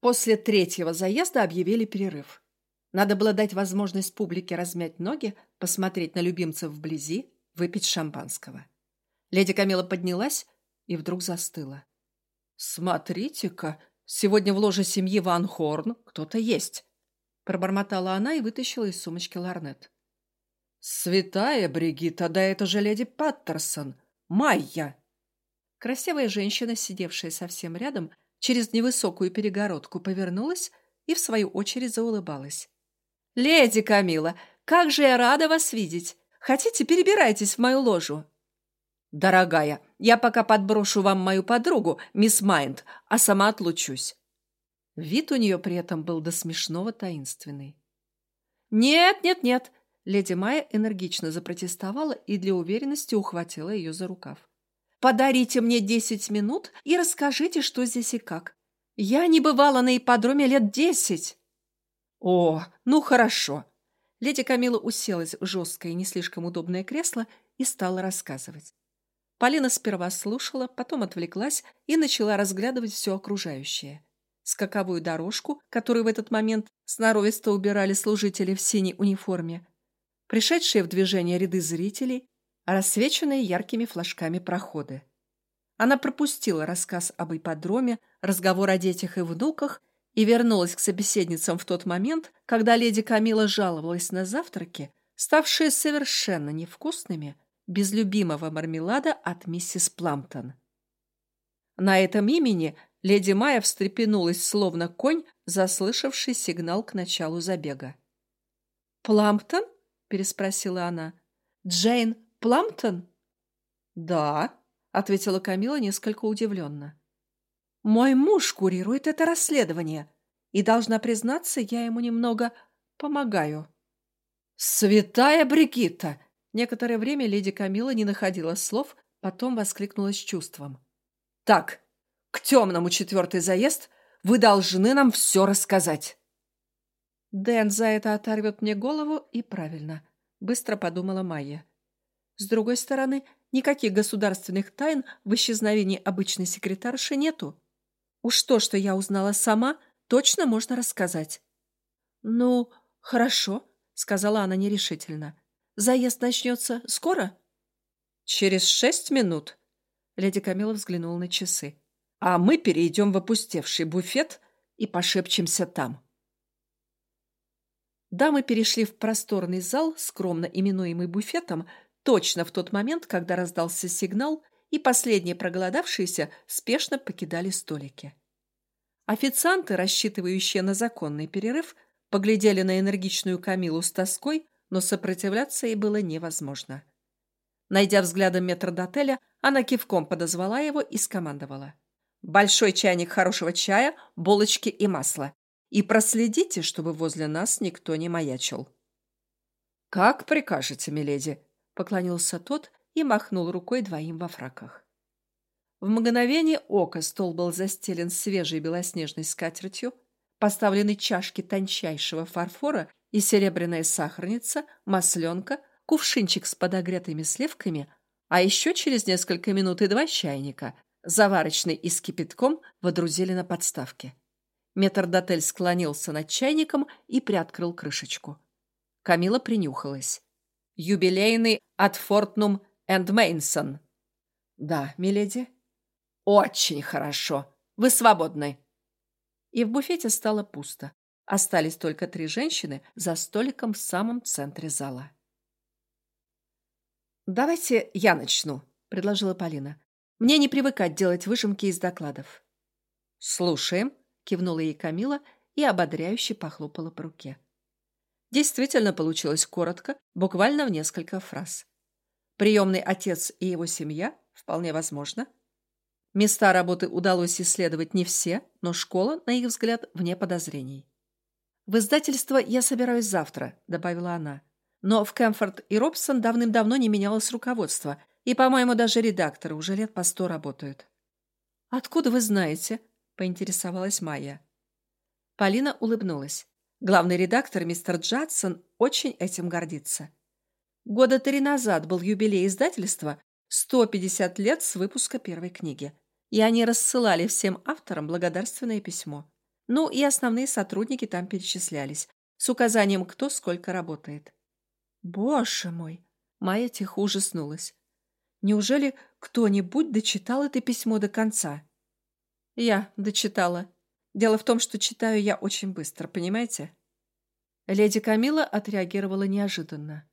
После третьего заезда объявили перерыв. Надо было дать возможность публике размять ноги, посмотреть на любимцев вблизи, выпить шампанского. Леди Камила поднялась и вдруг застыла. «Смотрите-ка, сегодня в ложе семьи Ван Хорн кто-то есть!» Пробормотала она и вытащила из сумочки ларнет. «Святая Бригитта, да это же леди Паттерсон! Майя!» Красивая женщина, сидевшая совсем рядом, через невысокую перегородку повернулась и, в свою очередь, заулыбалась. «Леди Камила, как же я рада вас видеть! Хотите, перебирайтесь в мою ложу!» «Дорогая, я пока подброшу вам мою подругу, мисс Майнд, а сама отлучусь». Вид у нее при этом был до смешного таинственный. «Нет, нет, нет!» Леди Майя энергично запротестовала и для уверенности ухватила ее за рукав. «Подарите мне десять минут и расскажите, что здесь и как. Я не бывала на ипподроме лет десять!» «О, ну хорошо!» Леди Камила уселась в жесткое и не слишком удобное кресло и стала рассказывать. Полина сперва слушала, потом отвлеклась и начала разглядывать все окружающее. Скаковую дорожку, которую в этот момент сноровисто убирали служители в синей униформе, пришедшие в движение ряды зрителей, рассвеченные яркими флажками проходы. Она пропустила рассказ об ипподроме, разговор о детях и внуках и вернулась к собеседницам в тот момент, когда леди Камила жаловалась на завтраки, ставшие совершенно невкусными, без любимого мармелада от миссис Пламптон. На этом имени леди Майя встрепенулась, словно конь, заслышавший сигнал к началу забега. «Пламптон?» — переспросила она. «Джейн Пламптон?» «Да», — ответила Камила несколько удивленно. «Мой муж курирует это расследование, и, должна признаться, я ему немного помогаю». «Святая Бригитта!» Некоторое время леди Камила не находила слов, потом воскликнула с чувством. «Так, к темному четвертый заезд, вы должны нам все рассказать!» «Дэн за это оторвет мне голову, и правильно», — быстро подумала Майя. «С другой стороны, никаких государственных тайн в исчезновении обычной секретарши нету. Уж то, что я узнала сама, точно можно рассказать». «Ну, хорошо», — сказала она нерешительно. Заезд начнется скоро? Через шесть минут. Леди Камила взглянула на часы. А мы перейдем в опустевший буфет и пошепчемся там. Дамы перешли в просторный зал, скромно именуемый буфетом, точно в тот момент, когда раздался сигнал, и последние проголодавшиеся спешно покидали столики. Официанты, рассчитывающие на законный перерыв, поглядели на энергичную Камилу с тоской, но сопротивляться ей было невозможно. Найдя взглядом метрдотеля, она кивком подозвала его и скомандовала. «Большой чайник хорошего чая, булочки и масло. И проследите, чтобы возле нас никто не маячил». «Как прикажете, миледи», — поклонился тот и махнул рукой двоим во фраках. В мгновение ока стол был застелен свежей белоснежной скатертью, поставлены чашки тончайшего фарфора и серебряная сахарница, масленка, кувшинчик с подогретыми сливками, а еще через несколько минут и два чайника, заварочный и с кипятком, водрузили на подставке. Метрдотель склонился над чайником и приоткрыл крышечку. Камила принюхалась. «Юбилейный от Фортнум энд Мейнсон». «Да, миледи». «Очень хорошо. Вы свободны». И в буфете стало пусто. Остались только три женщины за столиком в самом центре зала. «Давайте я начну», — предложила Полина. «Мне не привыкать делать выжимки из докладов». «Слушаем», — кивнула ей Камила и ободряюще похлопала по руке. Действительно получилось коротко, буквально в несколько фраз. Приемный отец и его семья, вполне возможно. Места работы удалось исследовать не все, но школа, на их взгляд, вне подозрений. «В издательство я собираюсь завтра», — добавила она. «Но в Кэмфорд и Робсон давным-давно не менялось руководство, и, по-моему, даже редакторы уже лет по сто работают». «Откуда вы знаете?» — поинтересовалась Майя. Полина улыбнулась. Главный редактор, мистер Джадсон, очень этим гордится. Года три назад был юбилей издательства, 150 лет с выпуска первой книги. И они рассылали всем авторам благодарственное письмо. Ну и основные сотрудники там перечислялись, с указанием, кто сколько работает. Боже мой! Майя тихо ужаснулась. Неужели кто-нибудь дочитал это письмо до конца? Я дочитала. Дело в том, что читаю я очень быстро, понимаете? Леди Камила отреагировала неожиданно.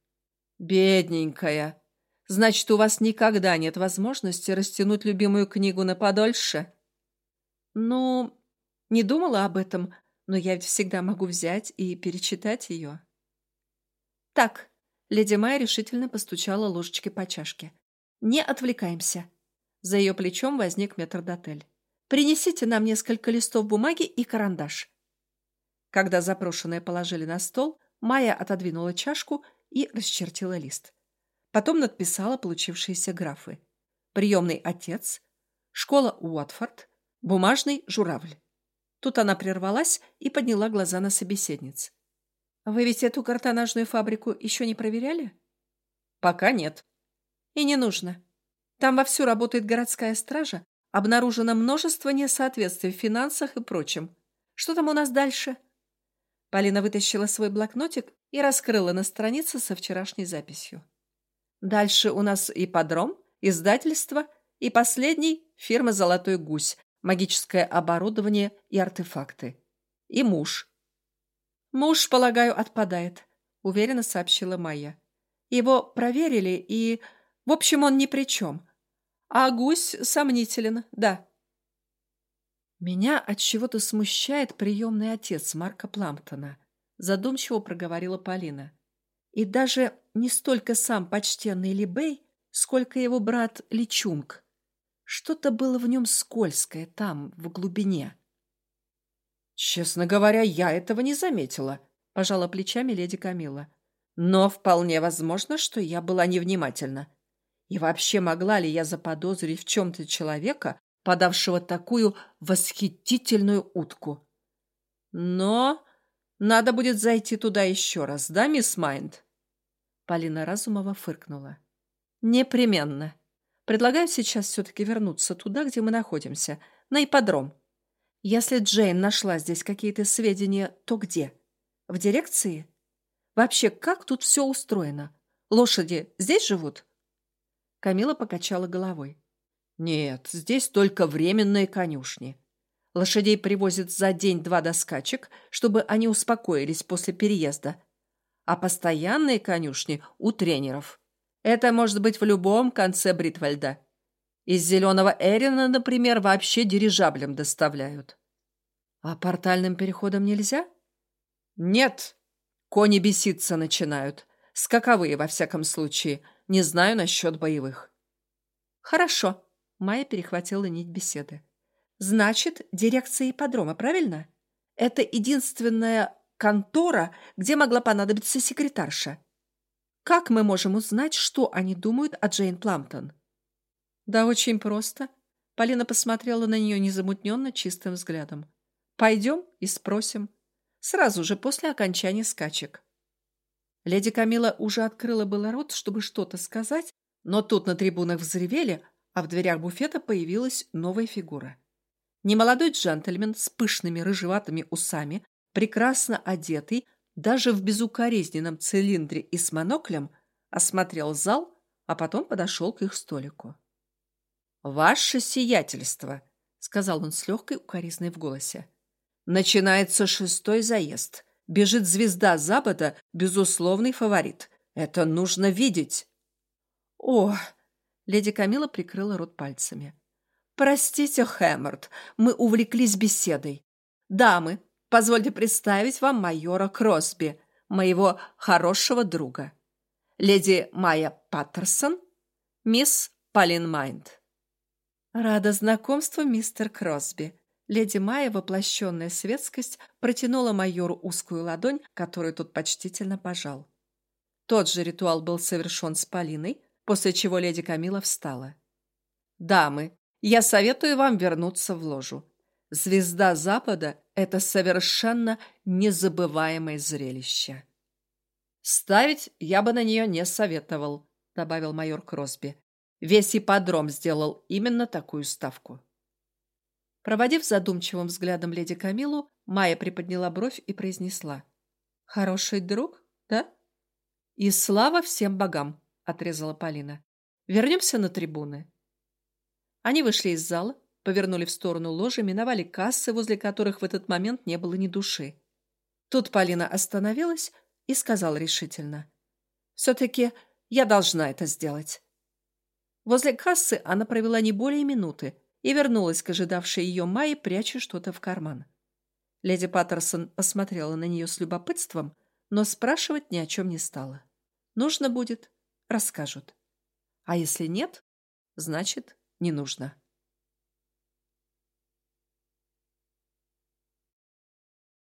«Бедненькая! Значит, у вас никогда нет возможности растянуть любимую книгу на подольше?» «Ну, не думала об этом, но я ведь всегда могу взять и перечитать ее». «Так», — леди Майя решительно постучала ложечкой по чашке. «Не отвлекаемся». За ее плечом возник метрдотель. «Принесите нам несколько листов бумаги и карандаш». Когда запрошенное положили на стол, Майя отодвинула чашку и расчертила лист. Потом надписала получившиеся графы. Приемный отец, школа Уотфорд, бумажный журавль. Тут она прервалась и подняла глаза на собеседниц. «Вы ведь эту картонажную фабрику еще не проверяли?» «Пока нет». «И не нужно. Там вовсю работает городская стража, обнаружено множество несоответствий в финансах и прочем. Что там у нас дальше?» Полина вытащила свой блокнотик и раскрыла на странице со вчерашней записью. «Дальше у нас ипподром, издательство и последний – фирма «Золотой гусь», магическое оборудование и артефакты. И муж. «Муж, полагаю, отпадает», — уверенно сообщила Майя. «Его проверили, и... В общем, он ни при чем. А гусь сомнителен, да». «Меня от чего то смущает приемный отец Марка Пламптона», — задумчиво проговорила Полина. «И даже не столько сам почтенный Либей, сколько его брат Личунг. Что-то было в нем скользкое там, в глубине. «Честно говоря, я этого не заметила», — пожала плечами леди Камила. «Но вполне возможно, что я была невнимательна. И вообще могла ли я заподозрить в чем-то человека, подавшего такую восхитительную утку? Но надо будет зайти туда еще раз, да, мисс Майнд?» Полина Разумова фыркнула. «Непременно», Предлагаю сейчас все-таки вернуться туда, где мы находимся, на ипподром. Если Джейн нашла здесь какие-то сведения, то где? В дирекции? Вообще, как тут все устроено? Лошади здесь живут?» Камила покачала головой. «Нет, здесь только временные конюшни. Лошадей привозят за день-два до скачек, чтобы они успокоились после переезда. А постоянные конюшни у тренеров. Это может быть в любом конце Бритвальда. Из Зеленого Эрина, например, вообще дирижаблем доставляют. А портальным переходом нельзя? Нет. Кони беситься начинают. Скаковые, во всяком случае. Не знаю насчет боевых. Хорошо. Майя перехватила нить беседы. Значит, дирекция ипподрома, правильно? Это единственная контора, где могла понадобиться секретарша. Как мы можем узнать, что они думают о Джейн Пламптон? Да очень просто. Полина посмотрела на нее незамутненно чистым взглядом. Пойдем и спросим. Сразу же после окончания скачек. Леди Камила уже открыла было рот, чтобы что-то сказать, но тут на трибунах взревели, а в дверях буфета появилась новая фигура. Немолодой джентльмен с пышными рыжеватыми усами, прекрасно одетый, даже в безукоризненном цилиндре и с моноклем осмотрел зал, а потом подошел к их столику. «Ваше сиятельство», — сказал он с легкой укоризной в голосе. «Начинается шестой заезд. Бежит звезда Запада, безусловный фаворит. Это нужно видеть». «О!» — леди Камила прикрыла рот пальцами. «Простите, Хэмморд, мы увлеклись беседой. Дамы, Позвольте представить вам майора Кросби, моего хорошего друга. Леди Майя Паттерсон, мисс Полин Майнд. Рада знакомству, мистер Кросби. Леди Майя, воплощенная светскость, протянула майору узкую ладонь, которую тот почтительно пожал. Тот же ритуал был совершен с Полиной, после чего леди Камила встала. «Дамы, я советую вам вернуться в ложу. Звезда Запада — это совершенно незабываемое зрелище. «Ставить я бы на нее не советовал», — добавил майор Кросби. «Весь ипподром сделал именно такую ставку». Проводив задумчивым взглядом леди Камилу, Майя приподняла бровь и произнесла. «Хороший друг, да?» «И слава всем богам!» — отрезала Полина. «Вернемся на трибуны». Они вышли из зала, повернули в сторону ложи, миновали кассы, возле которых в этот момент не было ни души. Тут Полина остановилась и сказала решительно. «Все-таки я должна это сделать». Возле кассы она провела не более минуты и вернулась к ожидавшей ее Майе, пряча что-то в карман. Леди Паттерсон посмотрела на нее с любопытством, но спрашивать ни о чем не стала. Нужно будет — расскажут. А если нет, значит, не нужно.